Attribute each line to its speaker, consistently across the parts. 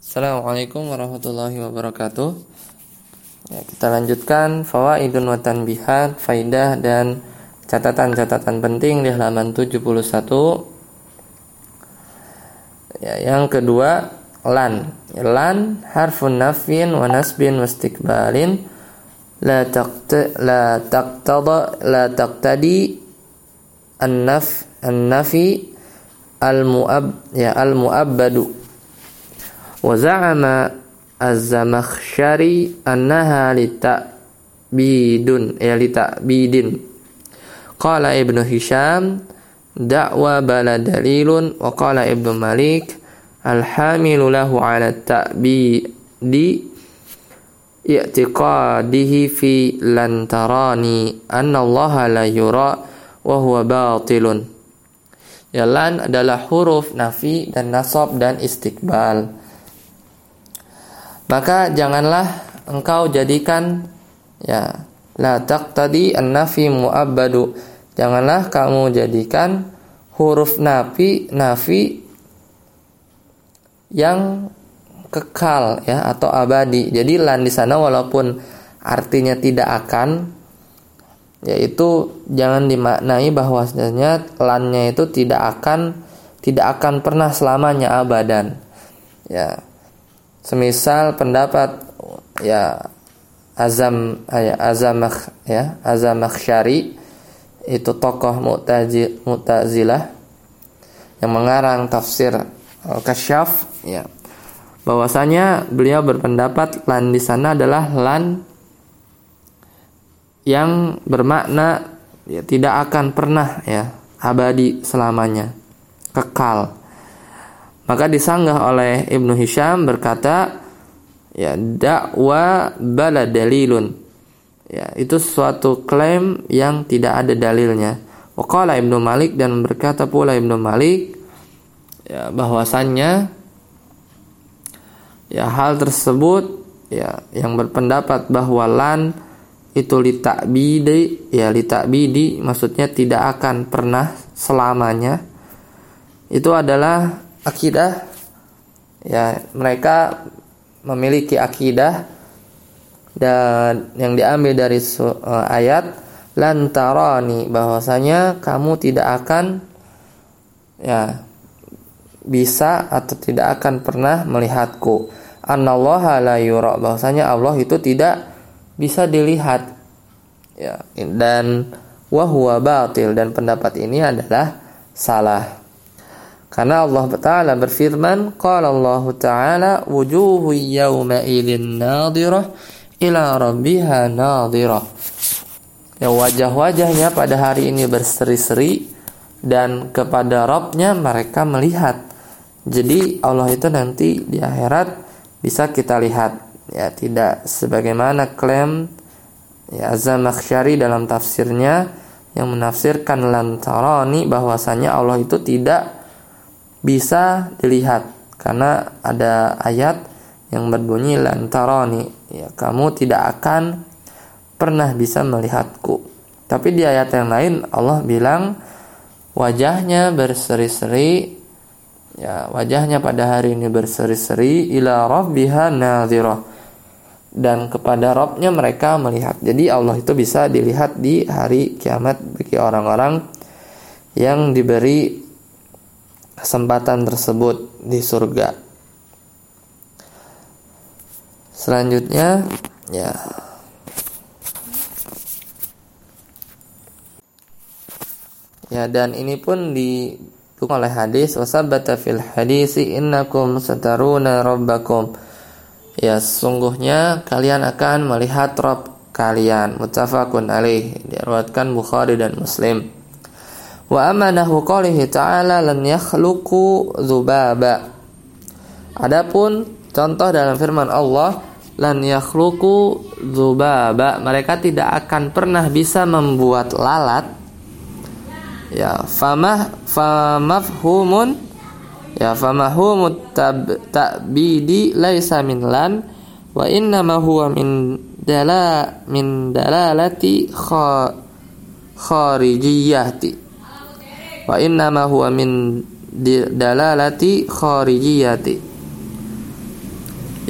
Speaker 1: Assalamualaikum warahmatullahi wabarakatuh. Ya, kita lanjutkan fawaidun wa tanbihat, faidah dan catatan-catatan penting di halaman 71. Ya, yang kedua lan. Lan harfun nafin wa nasbin wa istiqbalin la taqta la taqtada la taqtadi an-naf an-nafi al-mu'ab ya al-mu'abbadu wa za'ama az-zamakhsyari annaha litabidun ya litabidin qala ibnu hisham da'wa bala dalilun wa qala ibnu malik al-hamilu ala ta'bidi i'tiqadihi fi lantarani anna allaha la yura wa batilun Ya lan adalah huruf nafi dan nasab dan istiqbal. Maka janganlah engkau jadikan ya la taqtadi an-nafi muabbadu. Janganlah kamu jadikan huruf nafi nafi yang kekal ya atau abadi. Jadi lan di sana walaupun artinya tidak akan yaitu jangan dimaknai bahwasanya lannya itu tidak akan tidak akan pernah selamanya abadan ya semisal pendapat ya azam ya azamak ya azamaksyari itu tokoh mu'tazilah yang mengarang tafsir al-kasyaf ya. Bahwasanya beliau berpendapat lan di sana adalah lan yang bermakna ya, tidak akan pernah ya abadi selamanya kekal maka disanggah oleh Ibnu Hisham berkata ya dakwa bala dalilun. Ya itu suatu klaim yang tidak ada dalilnya. Waqala Ibnu Malik dan berkata pula Ibnu Malik ya bahwasannya ya hal tersebut ya yang berpendapat bahwa lan itu litakbidi ya litakbidi maksudnya tidak akan pernah selamanya itu adalah akidah ya mereka memiliki akidah dan yang diambil dari uh, ayat lantarani bahwasanya kamu tidak akan ya bisa atau tidak akan pernah melihatku. Anallaha la yura bahwasanya Allah itu tidak bisa dilihat. Ya dan wahwa batil dan pendapat ini adalah salah karena Allah Taala berfirman qala Allah Taala wujuhu yawma idzin nadhirah ila rabbiha nadhirah ya wajah-wajahnya pada hari ini berseri-seri dan kepada Rabbnya mereka melihat. Jadi Allah itu nanti di akhirat bisa kita lihat. Ya tidak sebagaimana klaim ya Zamakhsyari dalam tafsirnya yang menafsirkan lantarani bahwasanya Allah itu tidak bisa dilihat. Karena ada ayat yang berbunyi lantarani ya kamu tidak akan pernah bisa melihatku. Tapi di ayat yang lain Allah bilang wajahnya berseri-seri ya wajahnya pada hari ini berseri-seri ila rabbiha nadhirah. Dan kepada Robnya mereka melihat. Jadi Allah itu bisa dilihat di hari kiamat bagi orang-orang yang diberi kesempatan tersebut di surga. Selanjutnya ya. Ya dan ini pun didukung oleh hadis wasabata fil hadisi innakum sataruna rabbakum. Ya sungguhnya kalian akan melihat Rob kalian. Muttafaqun alaih. Diriwayatkan Bukhari dan Muslim wa amanahu qalihi ta'ala lan yakhluqu dzubaba. Adapun contoh dalam firman Allah lan yakhluqu dzubaba. Mereka tidak akan pernah bisa membuat lalat. Ya famah famafhumun ya famahumut ta'bidi laisa min lan wa inna ma huwa min dala min dalalati kharijiyati wa inna ma huwa min dalalati kharijiyati.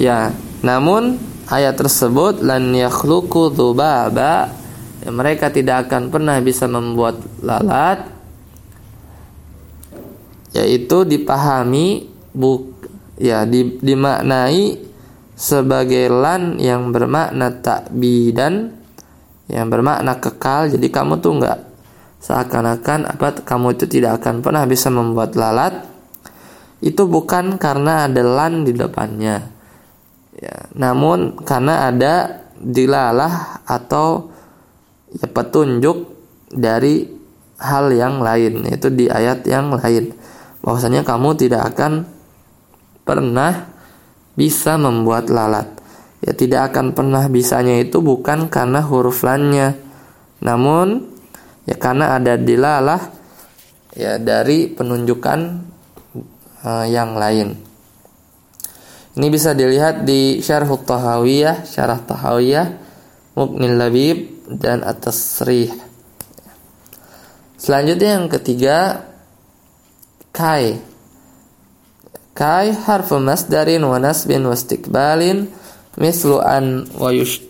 Speaker 1: Ya, namun ayat tersebut lan yakhluqu dzubaba ya, mereka tidak akan pernah bisa membuat lalat yaitu dipahami buk ya di, dimaknai sebagai lan yang bermakna takbidan yang bermakna kekal. Jadi kamu tuh enggak seakan-akan apa kamu itu tidak akan pernah bisa membuat lalat. Itu bukan karena ada lan di depannya. Ya namun karena ada dilalah atau ya petunjuk dari hal yang lain yaitu di ayat yang lain. Bahwasanya kamu tidak akan pernah bisa membuat lalat. Ya tidak akan pernah bisanya itu bukan karena huruf lannya. Namun ya karena ada dilalah ya dari penunjukan uh, yang lain ini bisa dilihat di Syarh Tahawiyah, Syarah Tahawiyah, Muknil Labib dan At-Tasrih. Selanjutnya yang ketiga kai. Kai harfu masdarin wa nasbin wa istiqbalin mislu an wa yush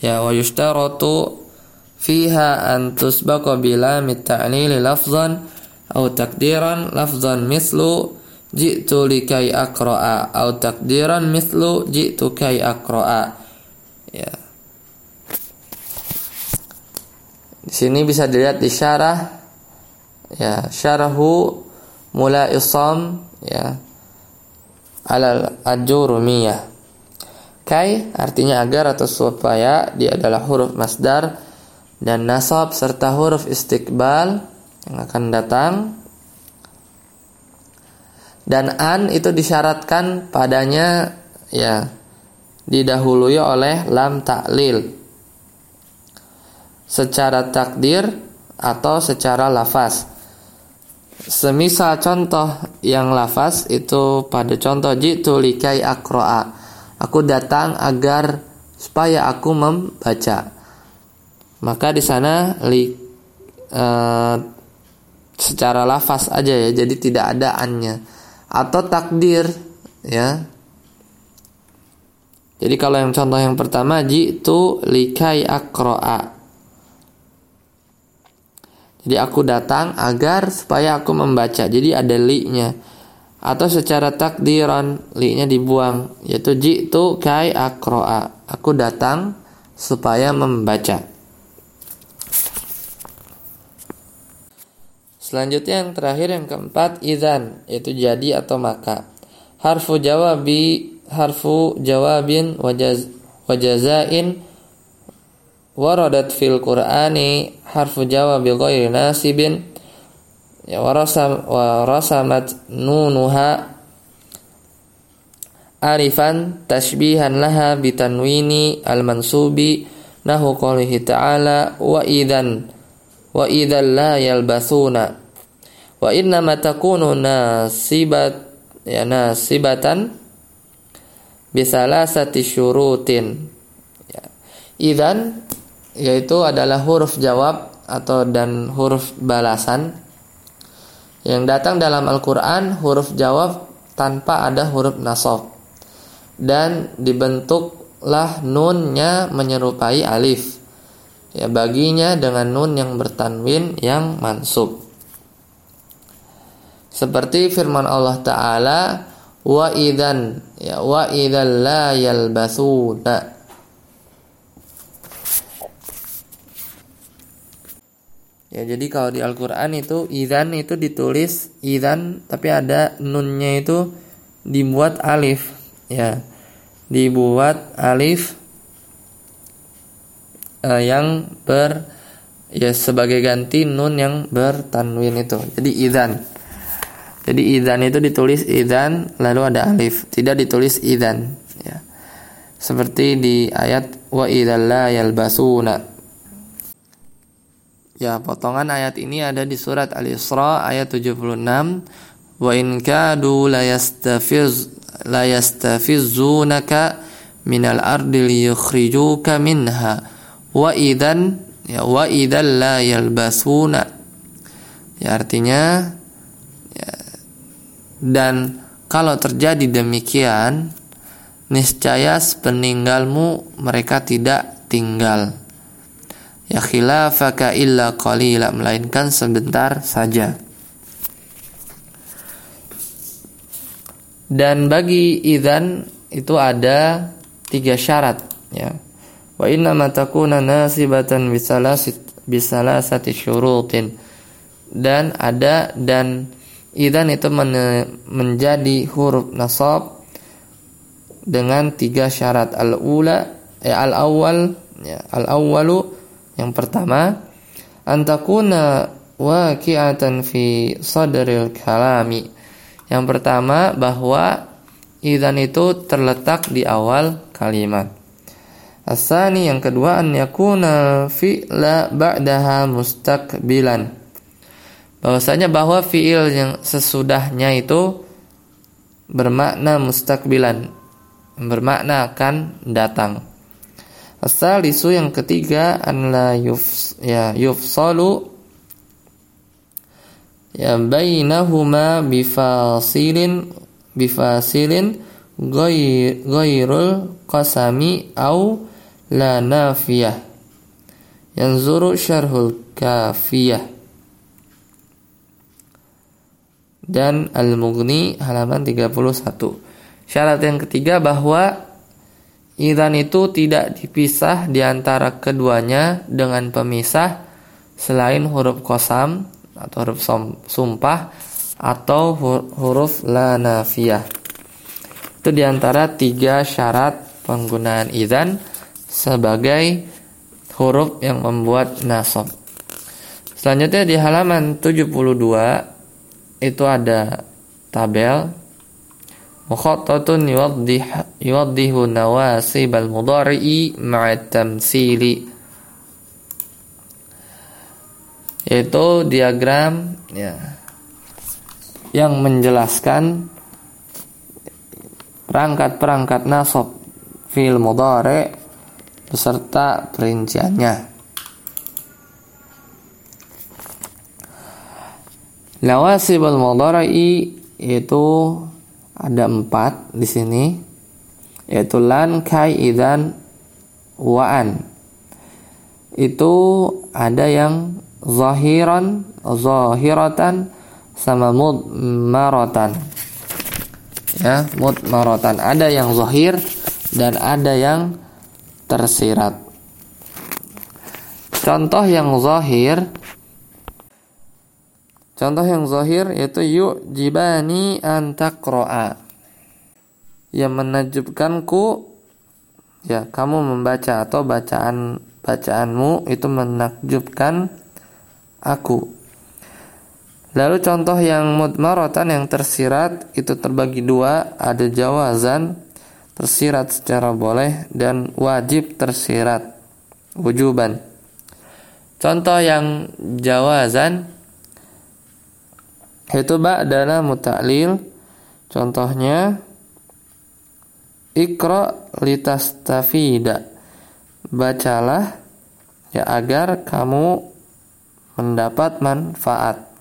Speaker 1: ya wa yushtaratu fiha an tusbaqa bila mit ta'lil lafzan aw takdiran lafzan mislu jitu likai akroa atau takdiran mislu jitu kai akroa ya. Di sini bisa dilihat di syarah ya syarahu mula isam ya alal ajurumiyah. Kai artinya agar atau supaya dia adalah huruf masdar dan nasab serta huruf istiqbal yang akan datang dan an itu disyaratkan padanya ya didahului oleh lam taklil secara takdir atau secara lafaz. Semisal contoh yang lafaz itu pada contoh jitu likai akroa. Aku datang agar supaya aku membaca. Maka di sana li uh, secara lafaz aja ya, jadi tidak ada annya. Atau takdir ya. Jadi kalau yang contoh yang pertama jitu likai akroa. Jadi aku datang agar supaya aku membaca. Jadi ada li-nya. Atau secara takdiran li-nya dibuang. Yaitu jitu kai akroa. Aku datang supaya membaca Selanjutnya yang terakhir yang keempat idan yaitu jadi atau maka. Harfu jawabi harfu jawabin wajaz wajazain waradat fil qur'ani harfu jawabi ghairi nasibin ya warasam warasamat nunuha alifan tashbihan laha bitanwini al-mansubi nahu qalihi ta'ala wa idan wa idzal la yalbasuna wa inna ma takunu nasibat ya nasibatan bisalasati syurutin. Ya. idan yaitu adalah huruf jawab atau dan huruf balasan yang datang dalam Al-Qur'an huruf jawab tanpa ada huruf nasab. Dan dibentuklah nunnya menyerupai alif. Ya baginya dengan nun yang bertanwin yang mansub seperti firman Allah taala wa idan ya wa idzal la yalbasuna Ya jadi kalau di Al-Qur'an itu idan itu ditulis idan tapi ada nunnya itu dibuat alif ya. Dibuat alif uh, yang ber ya sebagai ganti nun yang bertanwin itu. Jadi idan. Jadi idan itu ditulis idan lalu ada alif, tidak ditulis idan ya. Seperti di ayat wa idzal yalbasuna. Ya, potongan ayat ini ada di surat Al-Isra ayat 76. Wa in kadu la yastafiz la yastafizunaka minal ardi liyukhrijuka minha wa idan ya wa idzal la yalbasuna. Ya artinya dan kalau terjadi demikian, niscaya peninggalmu mereka tidak tinggal. Ya khilafaka illa qalila melainkan sebentar saja. Dan bagi idzan itu ada tiga syarat ya. Wa inna ma takuna nasibatan bisalasati syurutin. Dan ada dan idzan itu men menjadi huruf nasab dengan tiga syarat al-ula eh, al-awwal ya, al-awwalu yang pertama, antakuna waqi'atan fi sadril kalami. Yang pertama bahwa idan itu terletak di awal kalimat. Asani yang kedua an yakuna fi'la ba'daha mustaqbilan. Bahwasanya bahwa fi'il yang sesudahnya itu bermakna mustaqbilan, bermakna akan datang. Asal isu yang ketiga an la yuf ya yufsalu ya bainahuma bifasilin bifasilin ghairul qasami au la nafiyah yanzuru syarhul kafiyah dan Al-Mughni halaman 31 syarat yang ketiga bahwa Idan itu tidak dipisah di antara keduanya dengan pemisah selain huruf kosam atau huruf sumpah atau huruf la nafiyah. Itu di antara tiga syarat penggunaan idan sebagai huruf yang membuat nasab. Selanjutnya di halaman 72 itu ada tabel mukhattatun yuwaddih yuwaddihu nawasib al-mudhari'i ma'a tamsili yaitu diagram ya yang menjelaskan perangkat-perangkat nasab fil mudhari beserta perinciannya. Nawasib al-mudhari'i itu ada empat di sini yaitu lan kai idan waan. Itu ada yang zahiran zahiratan sama mudmaratan ya mudmaratan ada yang zahir dan ada yang tersirat. Contoh yang zahir Contoh yang zahir yaitu yuk jibani antakroa yang menakjubkanku ya kamu membaca atau bacaan bacaanmu itu menakjubkan aku. Lalu contoh yang mudmaratan yang tersirat itu terbagi dua, ada jawazan tersirat secara boleh dan wajib tersirat wujuban. Contoh yang jawazan itu ba'dala muta'lil. Contohnya ikra litastafida. Bacalah ya agar kamu mendapat manfaat.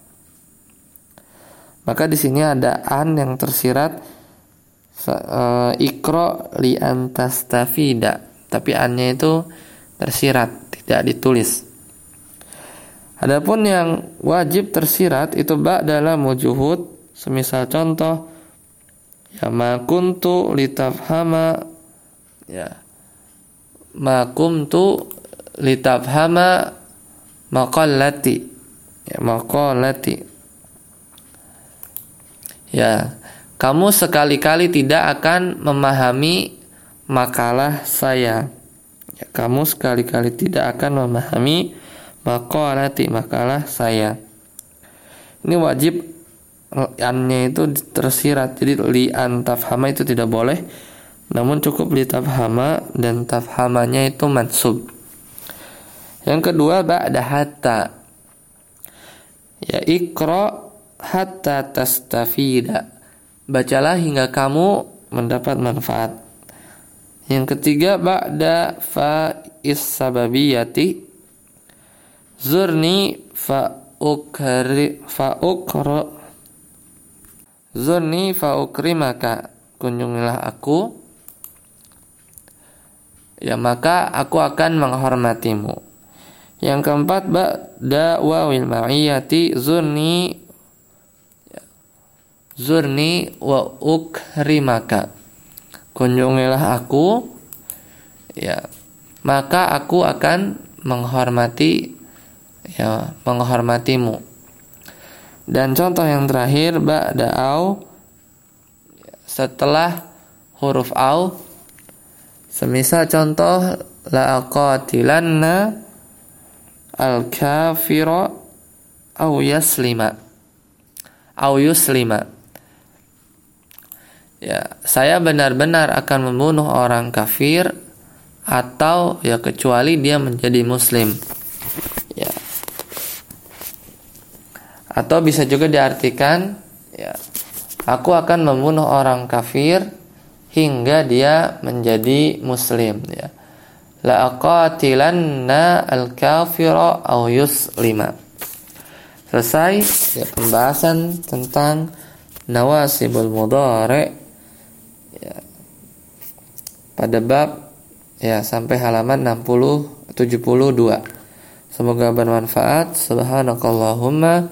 Speaker 1: Maka di sini ada an yang tersirat uh, ikra li antastafida tapi annya itu tersirat tidak ditulis Adapun yang wajib tersirat itu bak dalam wujuhud semisal contoh ya ma kuntu litafhama ya ma kuntu litafhama maqallati ya maqallati. Ya kamu sekali-kali tidak akan memahami makalah saya. Ya, kamu sekali-kali tidak akan memahami maqalati makalah saya. Ini wajib annya itu tersirat. Jadi li tafhama itu tidak boleh. Namun cukup li tafhama dan tafhamanya itu mansub. Yang kedua ba'da hatta. Ya ikra hatta tastafida. Bacalah hingga kamu mendapat manfaat. Yang ketiga ba'da fa sababiyati Zurni fa ukri fa ukro Zurni fa ukrimaka kunjungilah aku ya maka aku akan menghormatimu. Yang keempat ba'da wawil ma'iyati zurni zurni wa ukrimaka. Kunjungilah aku ya maka aku akan menghormati ya menghormatimu. Dan contoh yang terakhir ba'da au setelah huruf au semisal contoh la aqatilanna al kafira au yaslima. Au yuslima. Ya saya benar-benar akan membunuh orang kafir atau ya kecuali dia menjadi muslim atau bisa juga diartikan ya aku akan membunuh orang kafir hingga dia menjadi muslim ya la aqatilanna al-kafira aw yuslima. Selesai ya, pembahasan tentang nawasibul mudhari ya, pada bab ya sampai halaman 60 72. Semoga bermanfaat. Subhanakallahumma